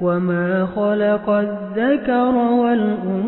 وما خلق الذكر والأنثى